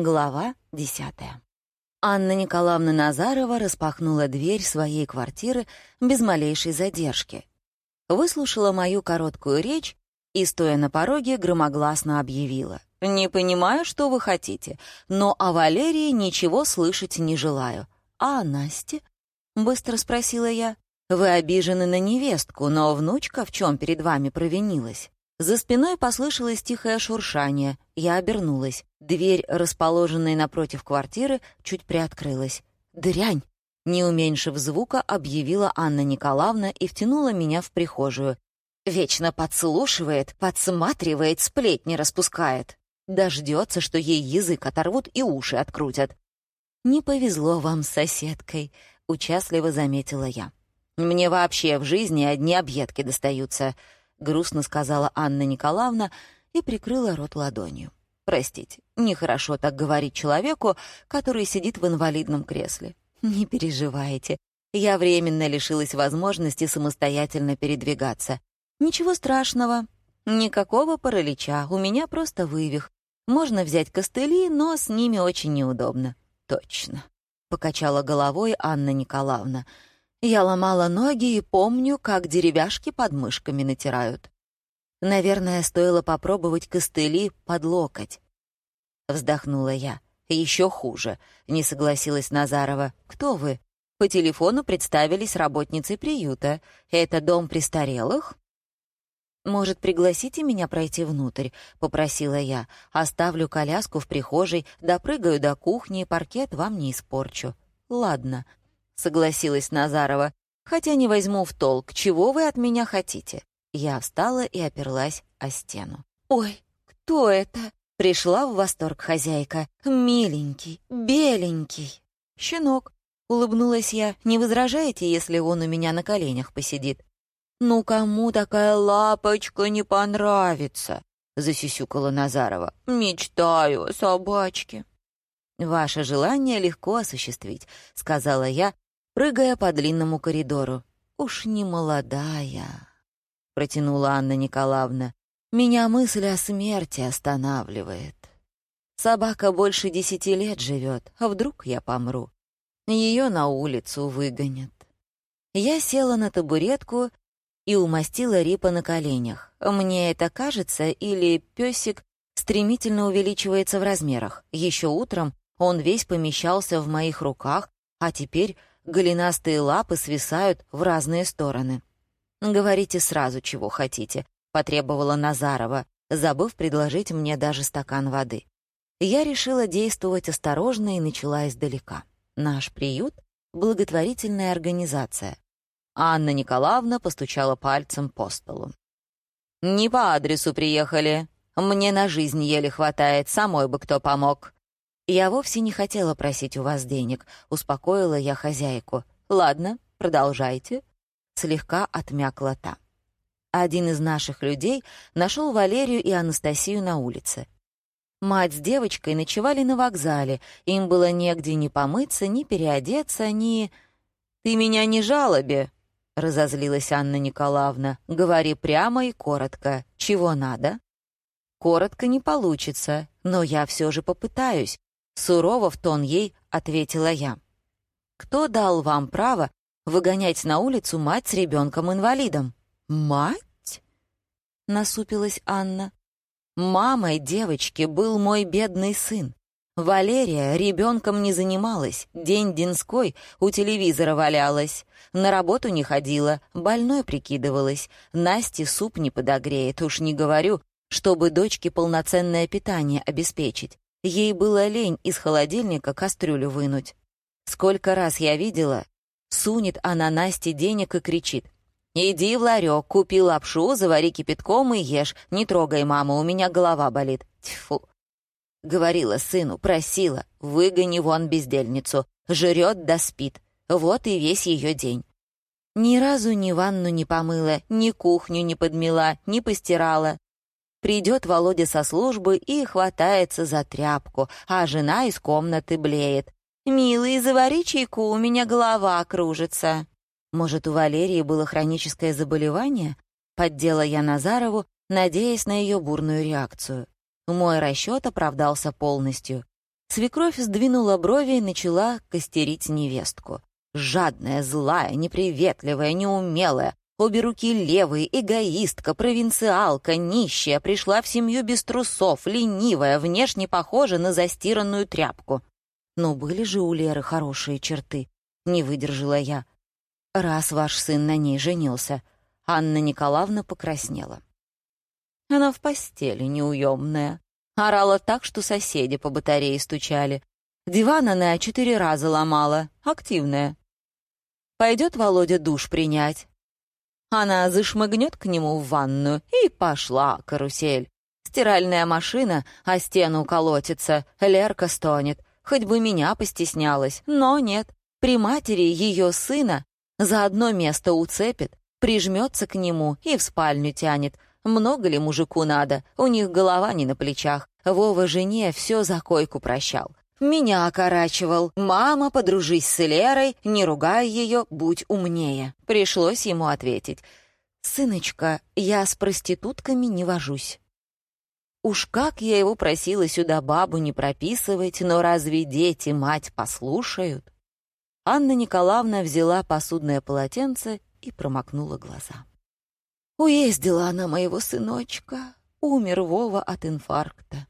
Глава десятая. Анна Николаевна Назарова распахнула дверь своей квартиры без малейшей задержки. Выслушала мою короткую речь и, стоя на пороге, громогласно объявила. «Не понимаю, что вы хотите, но о Валерии ничего слышать не желаю. А о Насте?» — быстро спросила я. «Вы обижены на невестку, но внучка в чем перед вами провинилась?» За спиной послышалось тихое шуршание. Я обернулась. Дверь, расположенная напротив квартиры, чуть приоткрылась. «Дрянь!» Не уменьшив звука, объявила Анна Николаевна и втянула меня в прихожую. Вечно подслушивает, подсматривает, сплетни распускает. Дождется, что ей язык оторвут и уши открутят. «Не повезло вам с соседкой», — участливо заметила я. «Мне вообще в жизни одни объедки достаются», — грустно сказала Анна Николаевна и прикрыла рот ладонью. «Простите, нехорошо так говорить человеку, который сидит в инвалидном кресле. Не переживайте, я временно лишилась возможности самостоятельно передвигаться. Ничего страшного, никакого паралича, у меня просто вывих. Можно взять костыли, но с ними очень неудобно». «Точно», — покачала головой Анна Николаевна, — я ломала ноги и помню, как деревяшки под мышками натирают. Наверное, стоило попробовать костыли под локоть. Вздохнула я. Еще хуже, не согласилась Назарова. Кто вы? По телефону представились работницей приюта. Это дом престарелых? «Может, пригласите меня пройти внутрь?» — попросила я. «Оставлю коляску в прихожей, допрыгаю до кухни, паркет вам не испорчу». «Ладно», согласилась Назарова, хотя не возьму в толк, чего вы от меня хотите. Я встала и оперлась о стену. «Ой, кто это?» — пришла в восторг хозяйка. «Миленький, беленький». «Щенок», — улыбнулась я. «Не возражаете, если он у меня на коленях посидит?» «Ну, кому такая лапочка не понравится?» — засюсюкала Назарова. «Мечтаю о собачке». «Ваше желание легко осуществить», — сказала я, прыгая по длинному коридору. «Уж не молодая», — протянула Анна Николаевна. «Меня мысль о смерти останавливает. Собака больше десяти лет живет, а вдруг я помру? Ее на улицу выгонят». Я села на табуретку и умастила Рипа на коленях. Мне это кажется, или песик стремительно увеличивается в размерах. Еще утром он весь помещался в моих руках, а теперь голенастые лапы свисают в разные стороны. «Говорите сразу, чего хотите», — потребовала Назарова, забыв предложить мне даже стакан воды. Я решила действовать осторожно и начала издалека. Наш приют — благотворительная организация. Анна Николаевна постучала пальцем по столу. «Не по адресу приехали. Мне на жизнь еле хватает, самой бы кто помог. «Я вовсе не хотела просить у вас денег», — успокоила я хозяйку. «Ладно, продолжайте», — слегка отмякла та. Один из наших людей нашел Валерию и Анастасию на улице. Мать с девочкой ночевали на вокзале, им было негде ни помыться, ни переодеться, ни... «Ты меня не жалоби», — разозлилась Анна Николаевна. «Говори прямо и коротко. Чего надо?» «Коротко не получится, но я все же попытаюсь. Сурово в тон ей ответила я. «Кто дал вам право выгонять на улицу мать с ребенком-инвалидом?» «Мать?» — насупилась Анна. «Мамой девочки был мой бедный сын. Валерия ребенком не занималась, день денской у телевизора валялась, на работу не ходила, больной прикидывалась, Насте суп не подогреет, уж не говорю, чтобы дочке полноценное питание обеспечить. Ей было лень из холодильника кастрюлю вынуть. Сколько раз я видела, сунет она Насте денег и кричит. «Иди в ларек, купи лапшу, завари кипятком и ешь. Не трогай маму, у меня голова болит». Тьфу. Говорила сыну, просила, выгони вон бездельницу. Жрет да спит. Вот и весь ее день. Ни разу ни ванну не помыла, ни кухню не подмела, не постирала. Придет Володя со службы и хватается за тряпку, а жена из комнаты блеет. «Милый, завари чайку, у меня голова кружится». Может, у Валерии было хроническое заболевание? Поддела я Назарову, надеясь на ее бурную реакцию. Мой расчет оправдался полностью. Свекровь сдвинула брови и начала костерить невестку. Жадная, злая, неприветливая, неумелая, обе руки левые, эгоистка, провинциалка, нищая, пришла в семью без трусов, ленивая, внешне похожа на застиранную тряпку. Но были же у Леры хорошие черты, не выдержала я. Раз ваш сын на ней женился, Анна Николаевна покраснела. Она в постели неуемная. Орала так, что соседи по батарее стучали. Диван она четыре раза ломала, активная. Пойдет Володя душ принять. Она зашмыгнет к нему в ванную, и пошла карусель. Стиральная машина, а стену колотится, Лерка стонет. Хоть бы меня постеснялась, но нет. При матери ее сына за одно место уцепит, прижмется к нему и в спальню тянет. Много ли мужику надо? У них голова не на плечах. Вова жене все за койку прощал. Меня окорачивал. «Мама, подружись с Лерой, не ругай ее, будь умнее». Пришлось ему ответить. «Сыночка, я с проститутками не вожусь». Уж как я его просила сюда бабу не прописывать, но разве дети мать послушают? Анна Николаевна взяла посудное полотенце и промокнула глаза. Уездила она моего сыночка. Умер Вова от инфаркта.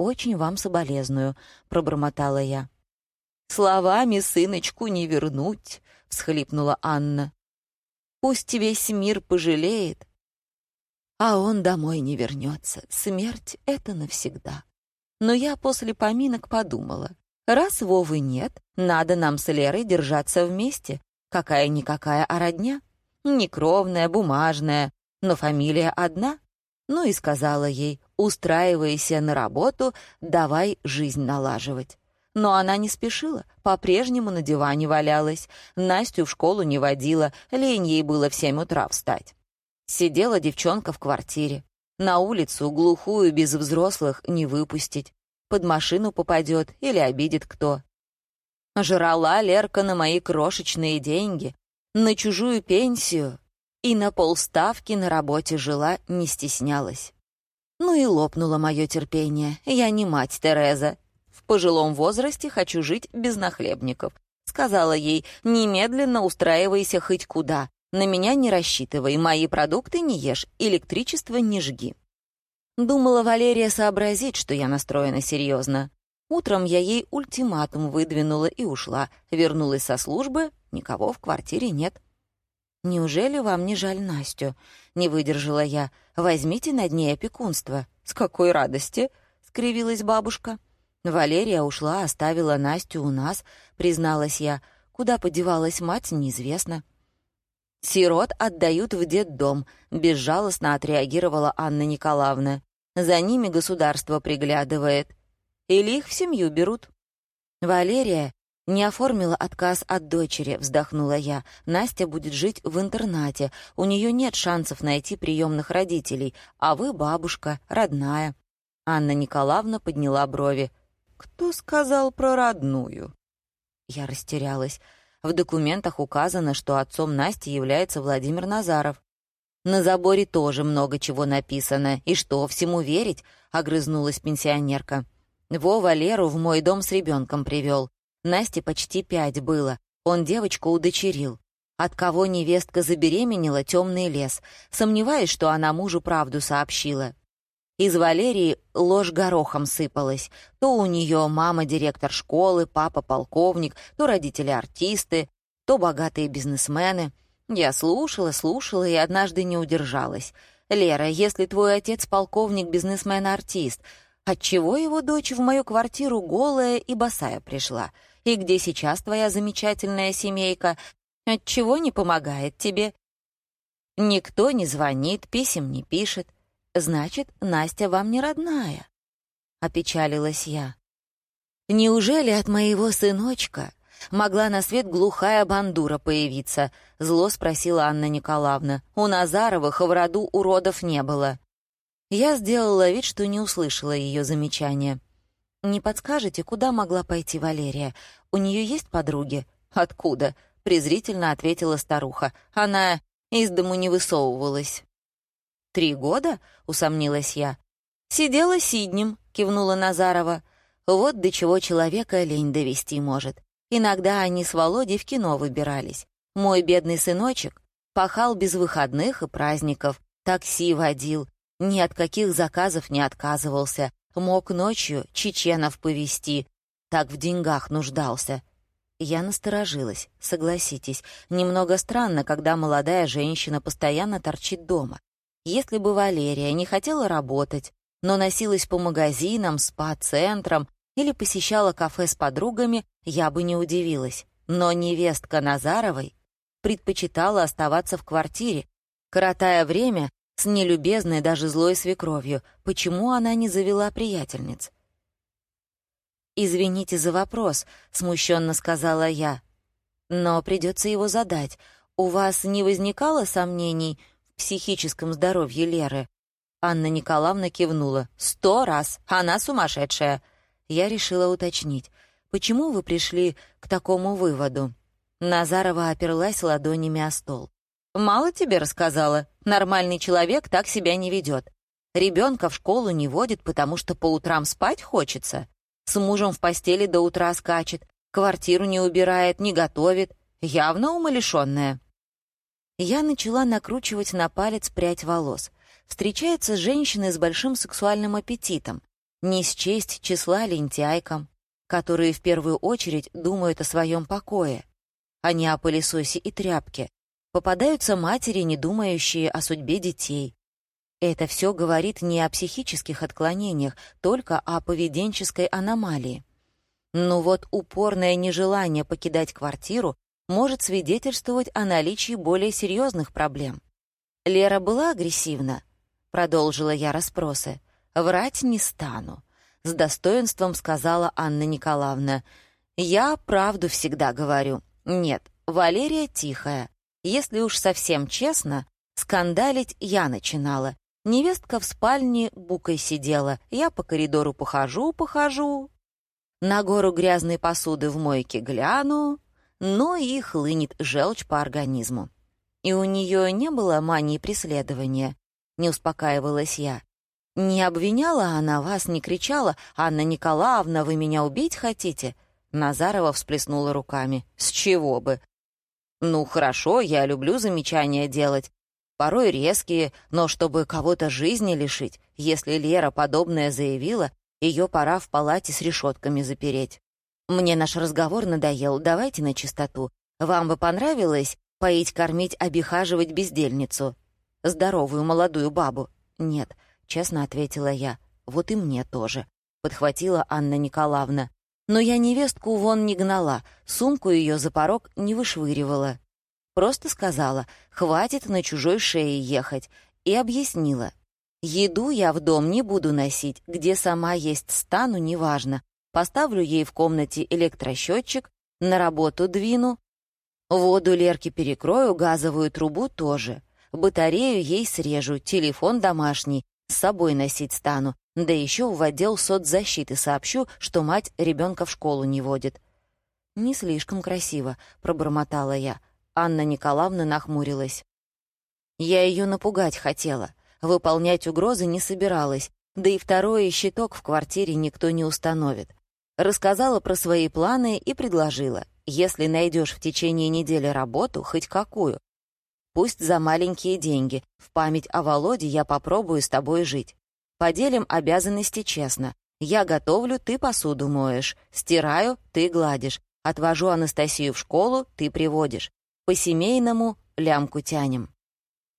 «Очень вам соболезную», — пробормотала я. «Словами сыночку не вернуть», — всхлипнула Анна. «Пусть весь мир пожалеет, а он домой не вернется. Смерть — это навсегда». Но я после поминок подумала, раз Вовы нет, надо нам с Лерой держаться вместе. Какая-никакая а родня. Некровная, бумажная, но фамилия одна. Ну и сказала ей, устраивайся на работу, давай жизнь налаживать. Но она не спешила, по-прежнему на диване валялась, Настю в школу не водила, лень ей было в семь утра встать. Сидела девчонка в квартире. На улицу, глухую, без взрослых, не выпустить. Под машину попадет или обидит кто. Жрала Лерка на мои крошечные деньги, на чужую пенсию, и на полставки на работе жила, не стеснялась. Ну и лопнуло мое терпение. Я не мать Тереза. В пожилом возрасте хочу жить без нахлебников. Сказала ей, немедленно устраивайся хоть куда. На меня не рассчитывай, мои продукты не ешь, электричество не жги. Думала Валерия сообразить, что я настроена серьезно. Утром я ей ультиматум выдвинула и ушла. Вернулась со службы, никого в квартире нет. «Неужели вам не жаль Настю?» — не выдержала я. «Возьмите над ней опекунство». «С какой радости?» — скривилась бабушка. Валерия ушла, оставила Настю у нас, призналась я. Куда подевалась мать, неизвестно. «Сирот отдают в детдом», — безжалостно отреагировала Анна Николаевна. «За ними государство приглядывает. Или их в семью берут». Валерия «Не оформила отказ от дочери», — вздохнула я. «Настя будет жить в интернате. У нее нет шансов найти приемных родителей. А вы бабушка, родная». Анна Николаевна подняла брови. «Кто сказал про родную?» Я растерялась. В документах указано, что отцом Насти является Владимир Назаров. На заборе тоже много чего написано. И что, всему верить? Огрызнулась пенсионерка. Вова Леру в мой дом с ребенком привел. Насте почти пять было. Он девочку удочерил. От кого невестка забеременела, темный лес. Сомневаюсь, что она мужу правду сообщила. Из Валерии ложь горохом сыпалась. То у нее мама директор школы, папа полковник, то родители артисты, то богатые бизнесмены. Я слушала, слушала и однажды не удержалась. «Лера, если твой отец полковник, бизнесмен, артист, отчего его дочь в мою квартиру голая и босая пришла?» И где сейчас твоя замечательная семейка? Отчего не помогает тебе? Никто не звонит, писем не пишет. Значит, Настя вам не родная. Опечалилась я. Неужели от моего сыночка могла на свет глухая бандура появиться? Зло спросила Анна Николаевна. У Назаровых в роду уродов не было. Я сделала вид, что не услышала ее замечания. «Не подскажете, куда могла пойти Валерия? У нее есть подруги?» «Откуда?» — презрительно ответила старуха. «Она из дому не высовывалась». «Три года?» — усомнилась я. «Сидела сиднем», — кивнула Назарова. Вот до чего человека лень довести может. Иногда они с Володей в кино выбирались. Мой бедный сыночек пахал без выходных и праздников, такси водил, ни от каких заказов не отказывался, мог ночью чеченов повести, так в деньгах нуждался. Я насторожилась, согласитесь, немного странно, когда молодая женщина постоянно торчит дома. Если бы Валерия не хотела работать, но носилась по магазинам, спа-центрам или посещала кафе с подругами, я бы не удивилась. Но невестка Назаровой предпочитала оставаться в квартире, коротая время с нелюбезной, даже злой свекровью. Почему она не завела приятельниц? «Извините за вопрос», — смущенно сказала я. «Но придется его задать. У вас не возникало сомнений в психическом здоровье Леры?» Анна Николаевна кивнула. «Сто раз! Она сумасшедшая!» Я решила уточнить. «Почему вы пришли к такому выводу?» Назарова оперлась ладонями о стол. «Мало тебе рассказала. Нормальный человек так себя не ведет. Ребенка в школу не водит, потому что по утрам спать хочется. С мужем в постели до утра скачет, квартиру не убирает, не готовит. Явно умалишенная». Я начала накручивать на палец прядь волос. Встречается женщина с большим сексуальным аппетитом. Не счесть числа лентяйкам, которые в первую очередь думают о своем покое а не о пылесосе и тряпке. Попадаются матери, не думающие о судьбе детей. Это все говорит не о психических отклонениях, только о поведенческой аномалии. Но вот упорное нежелание покидать квартиру может свидетельствовать о наличии более серьезных проблем. «Лера была агрессивна?» — продолжила я расспросы. «Врать не стану», — с достоинством сказала Анна Николаевна. «Я правду всегда говорю. Нет, Валерия тихая. Если уж совсем честно, скандалить я начинала. Невестка в спальне букой сидела, я по коридору похожу, похожу. На гору грязной посуды в мойке гляну, но и хлынет желчь по организму. И у нее не было мании преследования, не успокаивалась я. Не обвиняла она вас, не кричала, «Анна Николаевна, вы меня убить хотите?» Назарова всплеснула руками. «С чего бы?» «Ну, хорошо, я люблю замечания делать. Порой резкие, но чтобы кого-то жизни лишить, если Лера подобное заявила, ее пора в палате с решетками запереть. Мне наш разговор надоел, давайте на чистоту. Вам бы понравилось поить, кормить, обихаживать бездельницу? Здоровую молодую бабу?» «Нет», — честно ответила я. «Вот и мне тоже», — подхватила Анна Николаевна. Но я невестку вон не гнала, сумку ее за порог не вышвыривала. Просто сказала, хватит на чужой шее ехать, и объяснила. Еду я в дом не буду носить, где сама есть стану, неважно. Поставлю ей в комнате электросчетчик, на работу двину. Воду Лерке перекрою, газовую трубу тоже. Батарею ей срежу, телефон домашний, с собой носить стану. Да еще в отдел соцзащиты сообщу, что мать ребенка в школу не водит. «Не слишком красиво», — пробормотала я. Анна Николаевна нахмурилась. Я ее напугать хотела. Выполнять угрозы не собиралась, да и второй щиток в квартире никто не установит. Рассказала про свои планы и предложила. Если найдешь в течение недели работу, хоть какую, пусть за маленькие деньги, в память о Володе я попробую с тобой жить. Поделим обязанности честно. Я готовлю, ты посуду моешь. Стираю, ты гладишь. Отвожу Анастасию в школу, ты приводишь. По-семейному лямку тянем.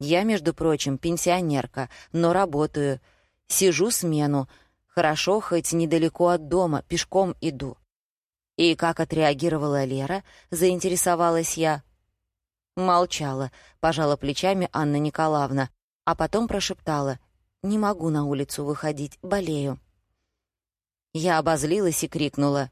Я, между прочим, пенсионерка, но работаю. Сижу смену. Хорошо, хоть недалеко от дома, пешком иду. И как отреагировала Лера, заинтересовалась я. Молчала, пожала плечами Анна Николаевна, а потом прошептала. Не могу на улицу выходить, болею». Я обозлилась и крикнула.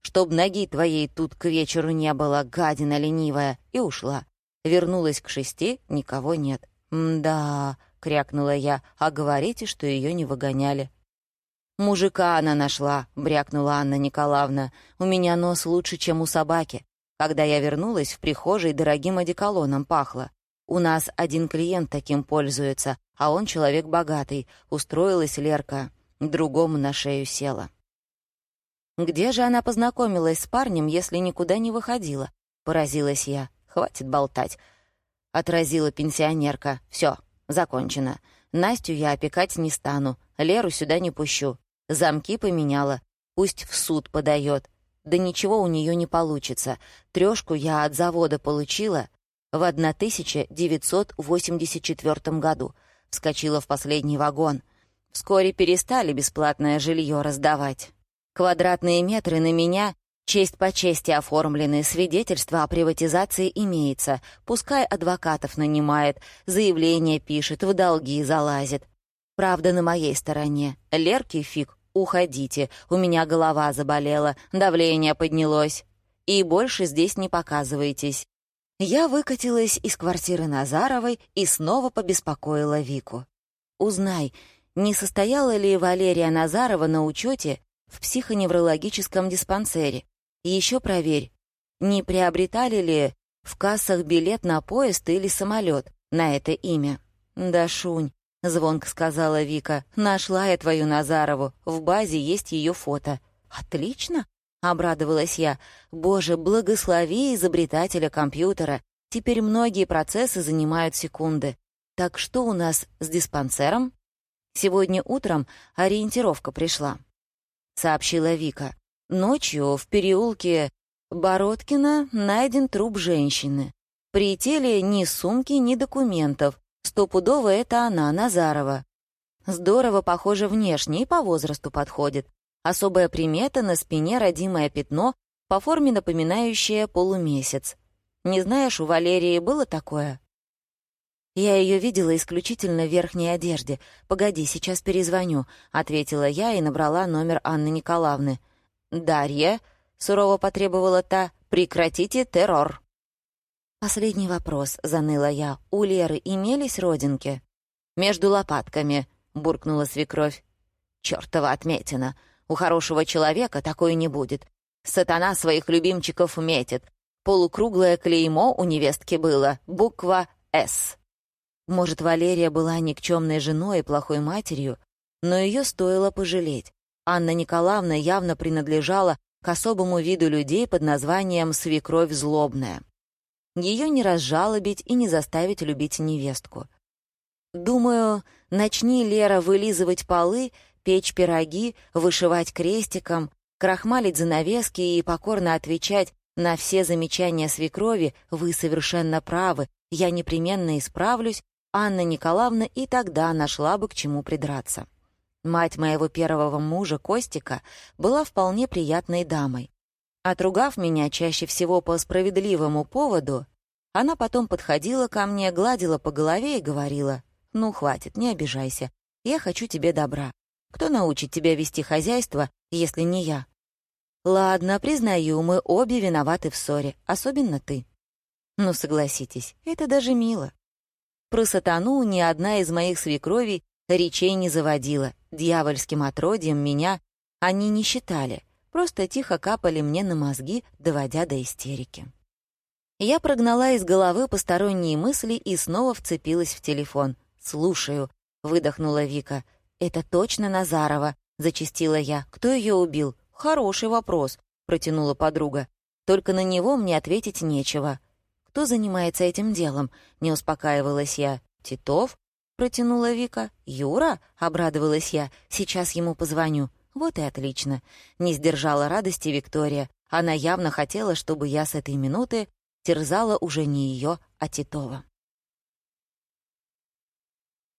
«Чтоб ноги твоей тут к вечеру не было, гадина ленивая!» И ушла. Вернулась к шести, никого нет. «Да», — крякнула я, — «а говорите, что ее не выгоняли». «Мужика она нашла», — брякнула Анна Николаевна. «У меня нос лучше, чем у собаки. Когда я вернулась, в прихожей дорогим одеколоном пахло. У нас один клиент таким пользуется, а он человек богатый. Устроилась Лерка, другому на шею села. Где же она познакомилась с парнем, если никуда не выходила? Поразилась я. Хватит болтать. Отразила пенсионерка. Все, закончено. Настю я опекать не стану. Леру сюда не пущу. Замки поменяла. Пусть в суд подает. Да ничего у нее не получится. Трешку я от завода получила в 1984 году. Вскочила в последний вагон. Вскоре перестали бесплатное жилье раздавать. Квадратные метры на меня честь по чести оформлены, свидетельство о приватизации имеется, пускай адвокатов нанимает, заявление пишет, в долги залазит. Правда на моей стороне. Лерки фиг, уходите, у меня голова заболела, давление поднялось. И больше здесь не показывайтесь. Я выкатилась из квартиры Назаровой и снова побеспокоила Вику. «Узнай, не состояла ли Валерия Назарова на учете в психоневрологическом диспансере. Еще проверь, не приобретали ли в кассах билет на поезд или самолет на это имя. «Да, Шунь», — звонко сказала Вика, — «нашла я твою Назарову, в базе есть ее фото». «Отлично», — обрадовалась я. «Боже, благослови изобретателя компьютера. Теперь многие процессы занимают секунды. Так что у нас с диспансером?» Сегодня утром ориентировка пришла», — сообщила Вика. «Ночью в переулке Бородкина найден труп женщины. При теле ни сумки, ни документов. Стопудово это она, Назарова. Здорово похоже внешне и по возрасту подходит. Особая примета на спине родимое пятно, по форме напоминающее полумесяц. Не знаешь, у Валерии было такое?» «Я ее видела исключительно в верхней одежде. Погоди, сейчас перезвоню», — ответила я и набрала номер Анны Николаевны. «Дарья», — сурово потребовала та, — «прекратите террор». «Последний вопрос», — заныла я. «У Леры имелись родинки?» «Между лопатками», — буркнула свекровь. «Чёртова отметина. У хорошего человека такой не будет. Сатана своих любимчиков метит. Полукруглое клеймо у невестки было, буква «С». Может, Валерия была никчемной женой и плохой матерью, но ее стоило пожалеть. Анна Николаевна явно принадлежала к особому виду людей под названием «свекровь злобная». Ее не разжалобить и не заставить любить невестку. Думаю, начни Лера вылизывать полы, печь пироги, вышивать крестиком, крахмалить занавески и покорно отвечать на все замечания свекрови «Вы совершенно правы, я непременно исправлюсь», Анна Николаевна и тогда нашла бы к чему придраться. Мать моего первого мужа, Костика, была вполне приятной дамой. Отругав меня чаще всего по справедливому поводу, она потом подходила ко мне, гладила по голове и говорила, «Ну, хватит, не обижайся, я хочу тебе добра. Кто научит тебя вести хозяйство, если не я?» «Ладно, признаю, мы обе виноваты в ссоре, особенно ты». «Ну, согласитесь, это даже мило. Про сатану ни одна из моих свекровей речей не заводила. Дьявольским отродьем меня они не считали, просто тихо капали мне на мозги, доводя до истерики. Я прогнала из головы посторонние мысли и снова вцепилась в телефон. «Слушаю», — выдохнула Вика. «Это точно Назарова», — зачастила я. «Кто ее убил?» «Хороший вопрос», — протянула подруга. «Только на него мне ответить нечего». «Кто занимается этим делом?» — не успокаивалась я. «Титов?» — протянула Вика. «Юра?» — обрадовалась я. «Сейчас ему позвоню». «Вот и отлично». Не сдержала радости Виктория. Она явно хотела, чтобы я с этой минуты терзала уже не ее, а Титова.